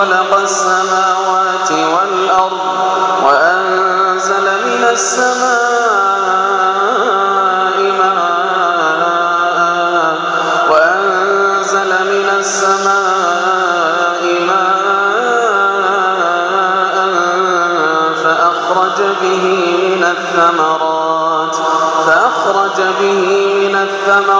خلق السماوات والأرض وأنزل من السماء ماء وأنزل من السماء ماء فأخرج به من الثمرات فأخرج به من الثمرات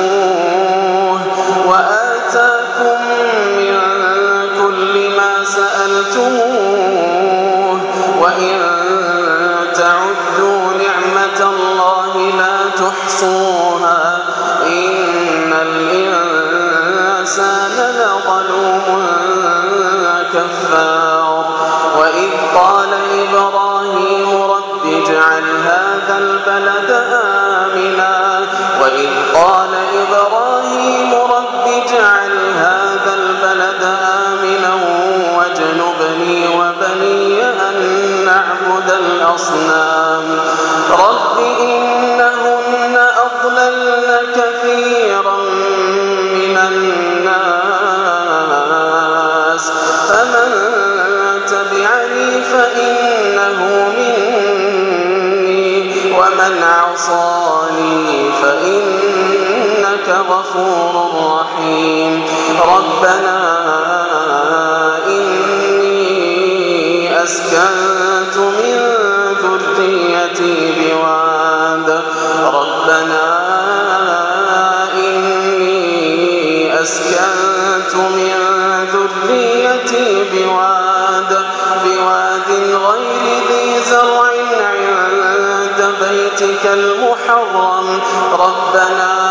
البلد آمنا وإذ قال إبراهيم رب هذا البلد آمنا واجنبني وبني أن نعبد الأصنام. رب إنهن أضللن كثيرا فإنك غفور رحيم. ربنا إني أسكنت من ذريتي بواد. ربنا إني أسكنت من ذريتي بواد. بواد غير ذي زرع عند بيتك المحرم. ربنا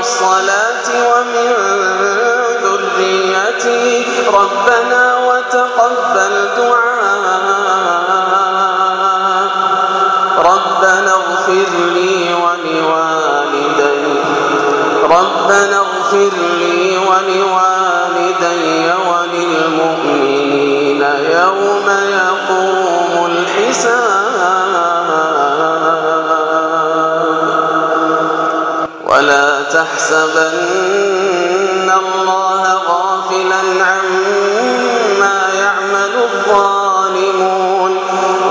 الصلاة ومن ذريتي. ربنا وتقبل دعاء. ربنا اغفر لي ولوالدي. ربنا اغفر لي ولوالدي وللمؤمنين. يوم يقوم الله غافلا عما يعمل الظالمون.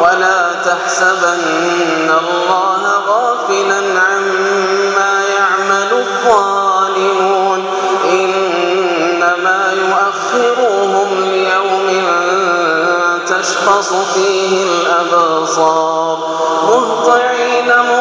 ولا تحسبن الله غافلا عما يعمل الظالمون. إنما يؤخرهم ليوم تشخص فيه الأبصار. مهطعين مهطعين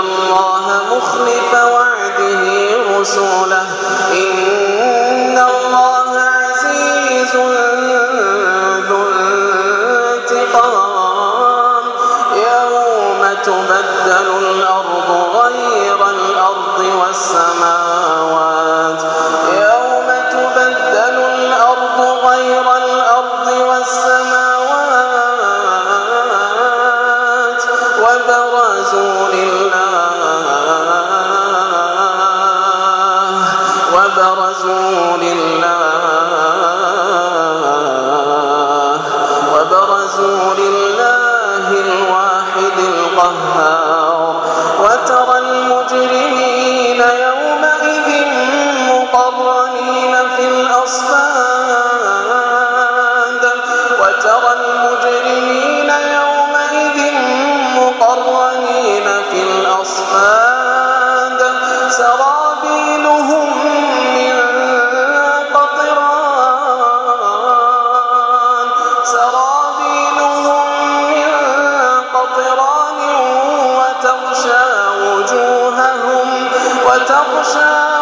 الله مخلف وعده رسوله إن الله عزيز ذو انتقام يوم تبدل الأرض غير الأرض والسماوات يوم تبدل الأرض غير الأرض والسماوات وبرزوا لله القهار وترى Rocha.